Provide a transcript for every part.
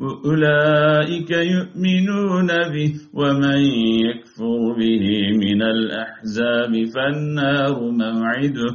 أولئك يؤمنون به ومن يكفر به من الأحزاب فالنار موعده.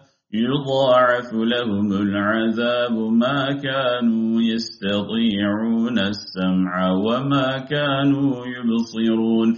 يضاعف لهم العذاب ما كانوا يستطيعون السمع وما كانوا يبصرون.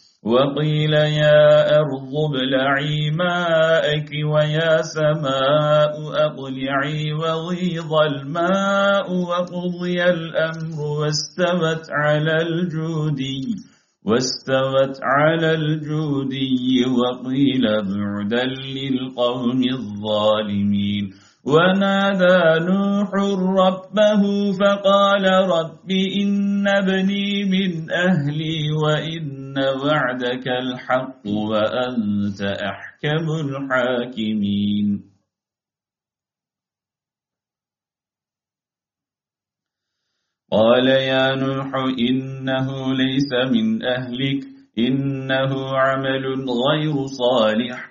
وقيل يا أرض ابلعي ماءك ويا سماء أقلعي وغيض الماء وقضي الأمر واستوت على الجودي واستوت على الجودي وقيل بعدا للقوم الظالمين. ونادى نوح ربه فقال رب إن ابني من أهلي وإن وعدك الحق وأنت أحكم الحاكمين. قال يا نوح إنه ليس من أهلك إنه عمل غير صالح.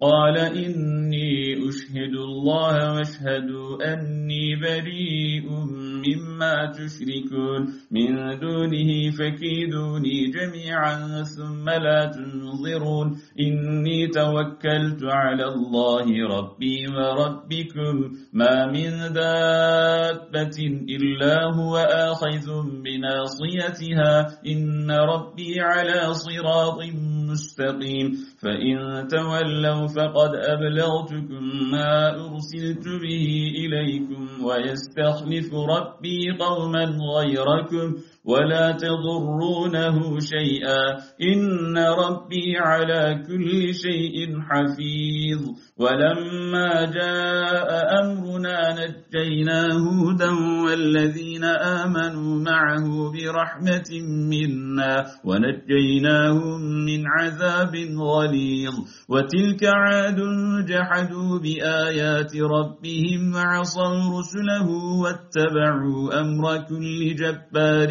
قال إني أشهد الله واشهدوا أني بريء مما تشركون. من دونه فكيدوني جميعا ثم لا تنظرون. إني توكلت على الله ربي وربكم. ما من دابة إلا هو آخذ بناصيتها. إن ربي على صراط مستقيم فإن تولوا فقد أبلغتكم ما أرسلت به إليكم ويستخلف ربي قوما غيركم. ولا تضرونه شيئا. إن ربي على كل شيء حفيظ. ولما جاء أمرنا نجينا هودا والذين آمنوا معه برحمة منا ونجيناهم من عذاب غليظ. وتلك عاد جحدوا بآيات ربهم وعصوا رسله واتبعوا أمر كل جبار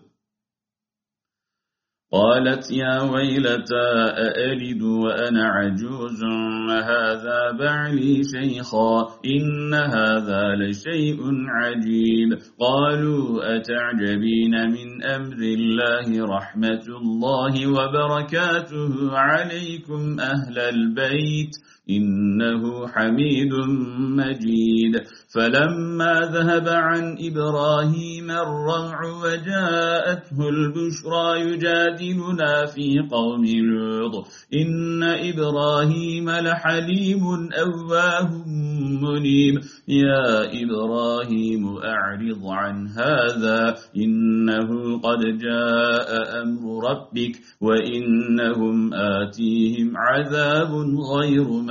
قالت يا ويلتى أألد وأنا عجوز وهذا بعلي شيخا إن هذا لشيء عجيب قالوا أتعجبين من أمر الله رحمة الله وبركاته عليكم أهل البيت إنه حميد مجيد. فلما ذهب عن إبراهيم الرمع وجاءته البشرى يجادلنا في قوم لوط. إن إبراهيم لحليم أواه منيب. يا إبراهيم أعرض عن هذا. إنه قد جاء أمر ربك. وإنهم آتيهم عذاب غير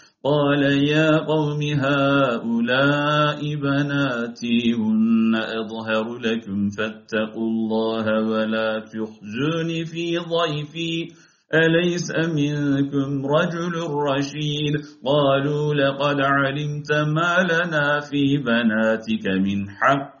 قال يا قوم هؤلاء بناتي هن أظهر لكم فاتقوا الله ولا تخزوني في ضيفي. أليس منكم رجل رشيد؟ قالوا لقد علمت ما لنا في بناتك من حق.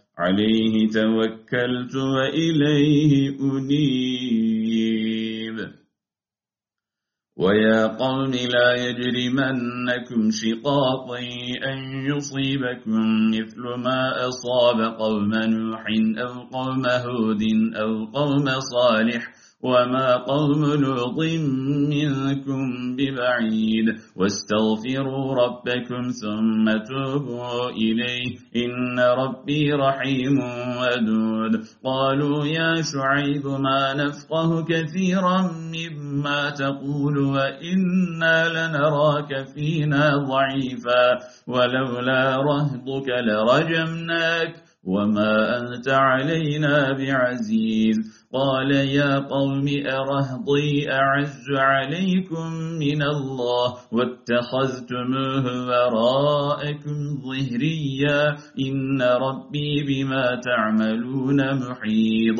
عليه توكلت وإليه أنيب. ويا قوم لا يجرمنكم شقاقي أن يصيبكم مثل ما أصاب قوم نوح أو قوم هود أو قوم صالح وما قوم لوط منكم ببعيد واستغفروا ربكم ثم توبوا إليه إن ربي رحيم ودود قالوا يا شعيب ما نفقه كثيرا مما تقول وإنا لنراك فينا ضعيفا ولولا رهضك لرجمناك وما أنت علينا بعزيز قال يا قوم أرهضي أعز عليكم من الله واتخذتموه وراءكم ظهريا إن ربي بما تعملون محيط.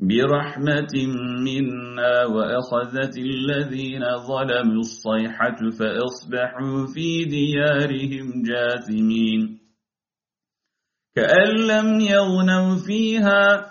برحمة منا وأخذت الذين ظلموا الصيحة فأصبحوا في ديارهم جاثمين. كأن لم يغنوا فيها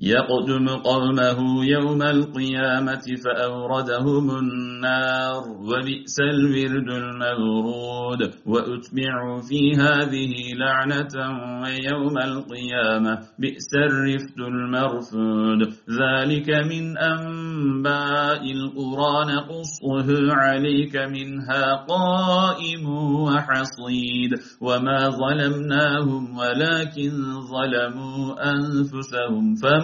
يقدم قومه يوم القيامة فأوردهم النار وبئس الورد المورود. وأتبعوا في هذه لعنة ويوم القيامة بئس الرفد المرفود. ذلك من أنباء القرى نقصه عليك منها قائم وحصيد. وما ظلمناهم ولكن ظلموا أنفسهم فما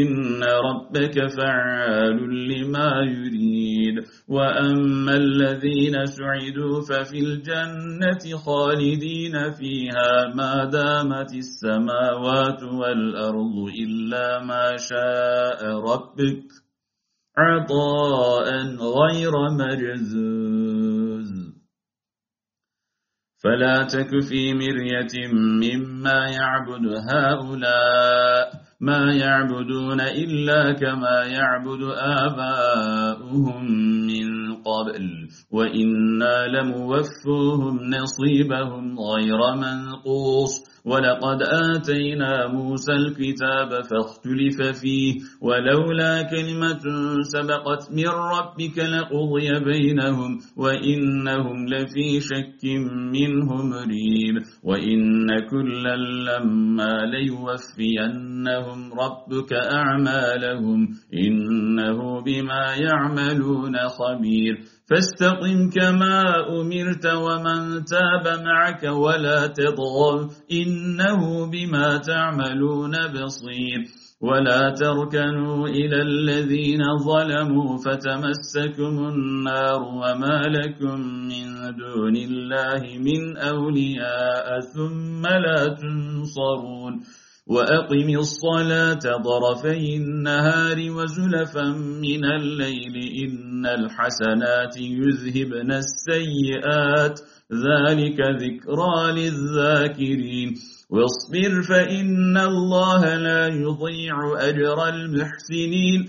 إن ربك فعال لما يريد. وأما الذين سعدوا ففي الجنة خالدين فيها ما دامت السماوات والأرض إلا ما شاء ربك. عطاء غير مجزوز. فلا تك في مرية مما يعبد هؤلاء. ما يعبدون إلا كما يعبد آباؤهم من قبل وإنا لموفوهم نصيبهم غير منقوص. ولقد آتينا موسى الكتاب فاختلف فيه ولولا كلمة سبقت من ربك لقضي بينهم وإنهم لفي شك منه مريب. وإن كلا لما ليوفينهم ربك أعمالهم إنه بما يعملون خبير. فاستقم كما أمرت ومن تاب معك ولا تضغل إنه بما تعملون بصير. ولا تركنوا إلى الذين ظلموا فتمسكم النار وما لكم من دون الله من أولياء ثم لا تنصرون. وأقم الصلاة ضرفي النهار وزلفا من الليل إن الحسنات يذهبن السيئات. ذلك ذكرى للذاكرين. واصبر فإن الله لا يضيع أجر المحسنين.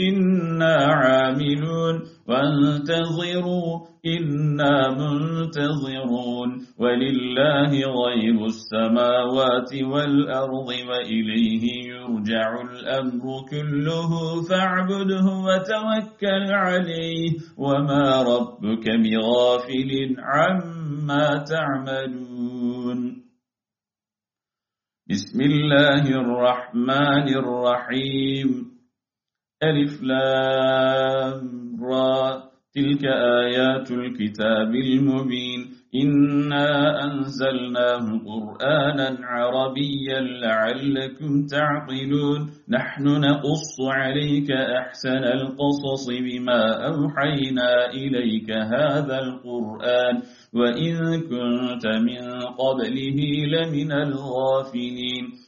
إنا عاملون وانتظروا إنا منتظرون ولله غيب السماوات والأرض وإليه يرجع الأمر كله فاعبده وتوكل عليه وما ربك بغافل عما تعملون بسم الله الرحمن الرحيم ألف لام را تلك آيات الكتاب المبين. إنا أنزلناه قرآنا عربيا لعلكم تعقلون. نحن نقص عليك أحسن القصص بما أوحينا إليك هذا القرآن. وإن كنت من قبله لمن الغافلين.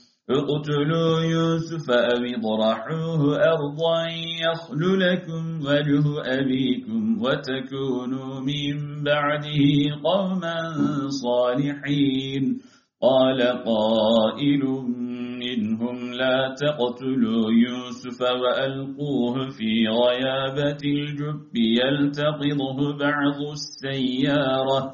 اقتلوا يوسف أو اضرحوه أرضا يخل لكم وجه أبيكم وتكونوا من بعده قوما صالحين. قال قائل منهم لا تقتلوا يوسف وألقوه في غيابة الجب يلتقطه بعض السيارة.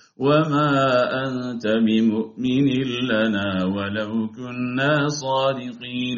وما أنت بمؤمن لنا ولو كنا صادقين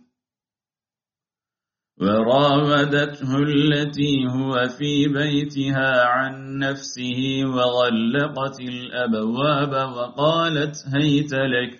وراودته التي هو في بيتها عن نفسه وغلقت الأبواب وقالت هيت لك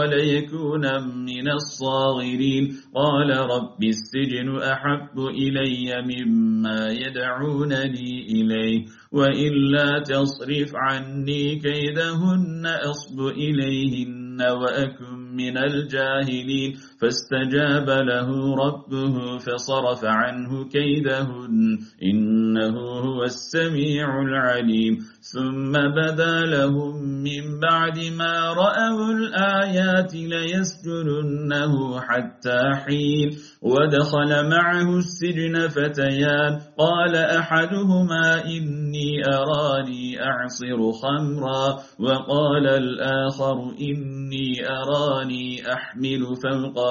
وليكون من الصاغرين قال رب السجن أحب إلي مما يدعونني إليه وإلا تصرف عني كيدهن أصب إليهن وأكن من الجاهلين فاستجاب له ربه فصرف عنه كيدهن. إنه هو السميع العليم. ثم بدا لهم من بعد ما رأوا الآيات ليسجننه حتى حين. ودخل معه السجن فتيان. قال أحدهما إني أراني أعصر خمرا. وقال الآخر إني أراني أحمل فوق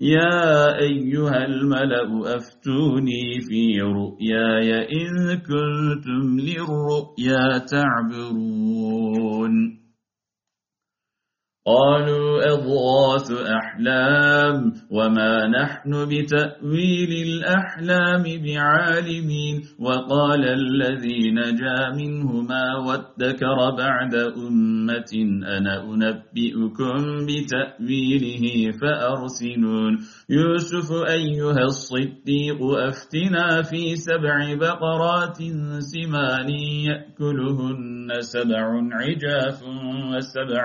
يا أيها الملأ أفتوني في رؤياي إن كنتم للرؤيا تعبرون. قالوا أضغاث أحلام وما نحن بتأويل الأحلام بعالمين وقال الذي نجا منهما وادكر بعد أمة أنا أنبئكم بتأويله فأرسلون يوسف أيها الصديق أفتنا في سبع بقرات سمان يأكلهن سبع عجاف وسبع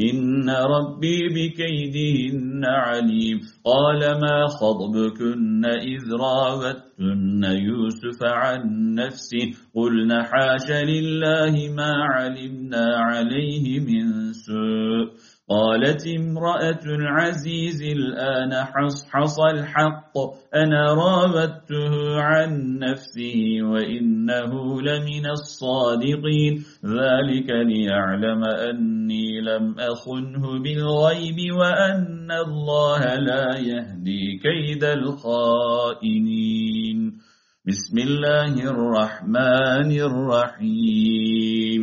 إن ربي بكيدهن عليم. قال ما خضبكن إذ راوتن يوسف عن نفسه؟ قلنا حاش لله ما علمنا عليه من سوء. قالت امرأة العزيز الآن حصحص الحق. أنا راودته عن نفسه وإنه لمن الصادقين. ذلك ليعلم أني لم أخنه بالغيب وأن الله لا يهدي كيد الخائنين. بسم الله الرحمن الرحيم.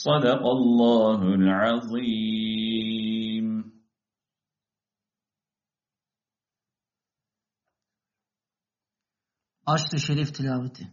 صدق الله العظيم Aşk-ı Şerif tilaveti.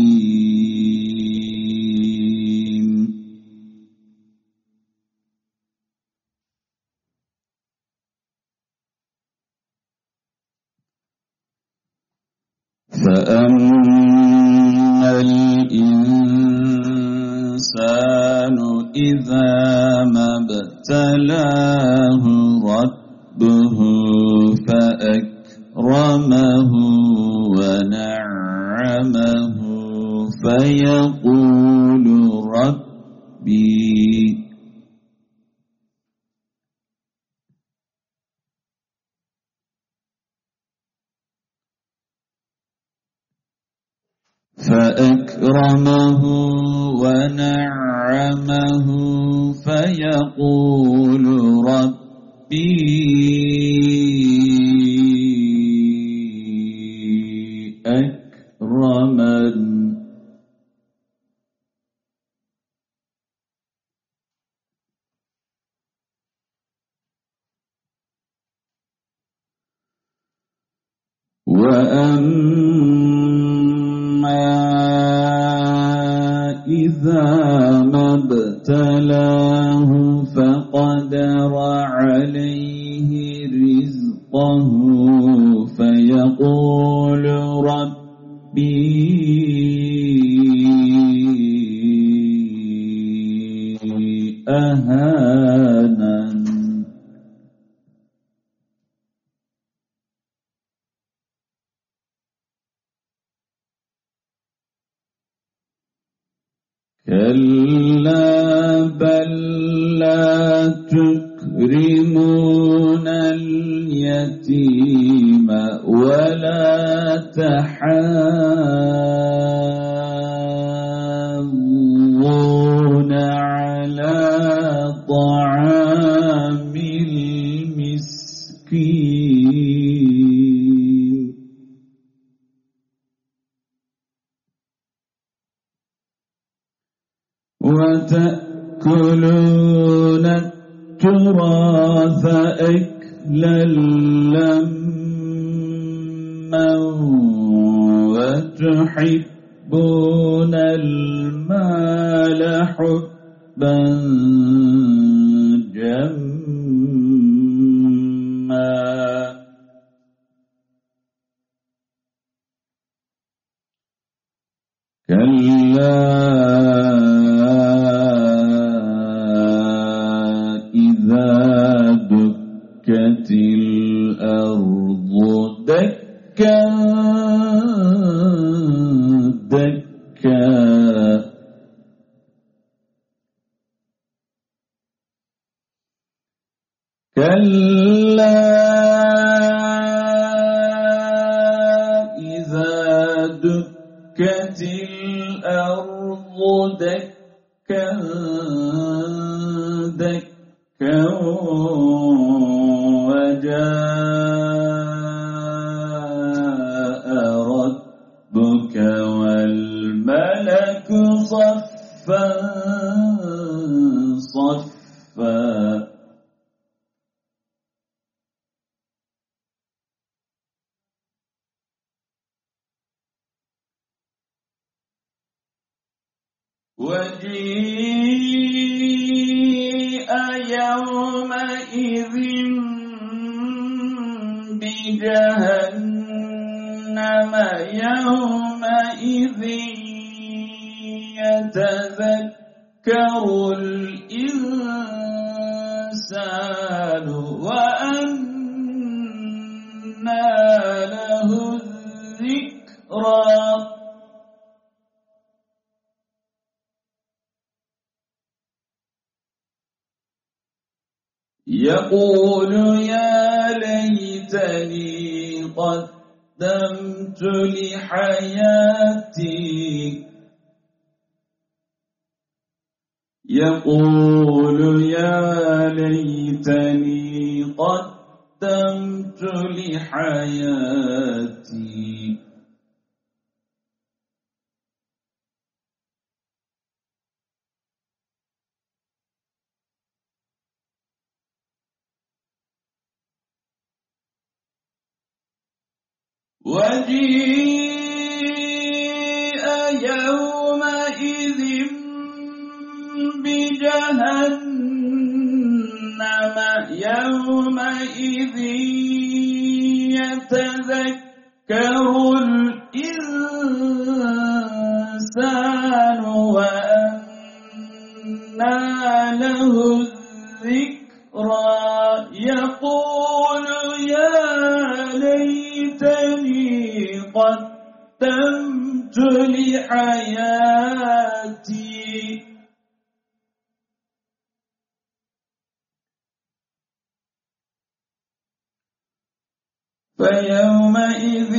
ابتلاه ربه فأكرمه ونعمه فيقول ربي فأكرمه ربي وتأكلون التراث أكلا لما وتحبون المال حبا جما. كلا يومئذ بجهنم يومئذ يتذكر الإنسان وأنى له الذكرى. يقول يا ليتني قدمت لحياتي. يقول يا ليتني قدمت لحياتي. وجيء يومئذ بجهنم يومئذ يتذكر الإنسان وأنى له الذكرى يقول قدمت لحياتي. فيومئذ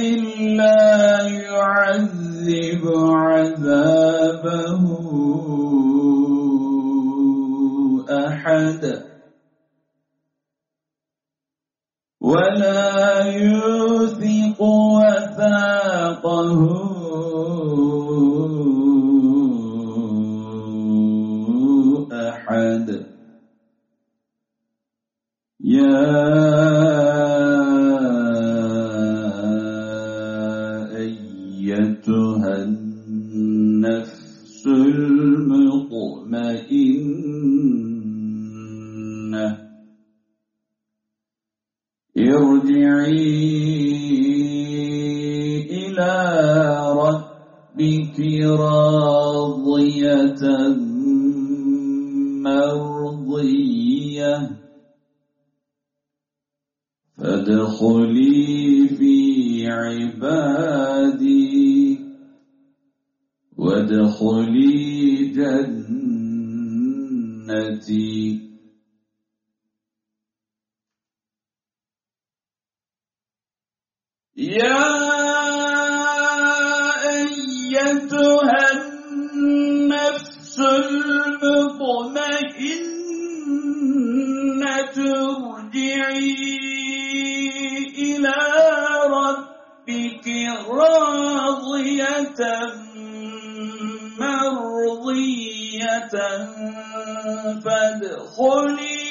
لا يعذب عذابه أحد ولا ربك راضية مرضية فادخلي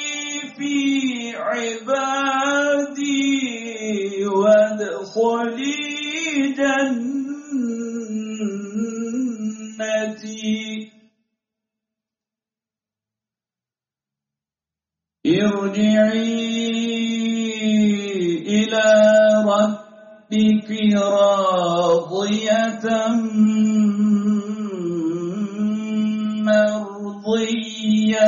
في عبادي وادخلي جنتي. ارجعي إلى ربك راضية مرضية.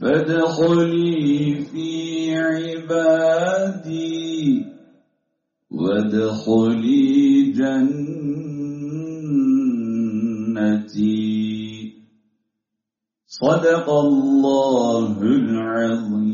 فادخلي في عبادي وادخلي جنتي. صدق الله العظيم.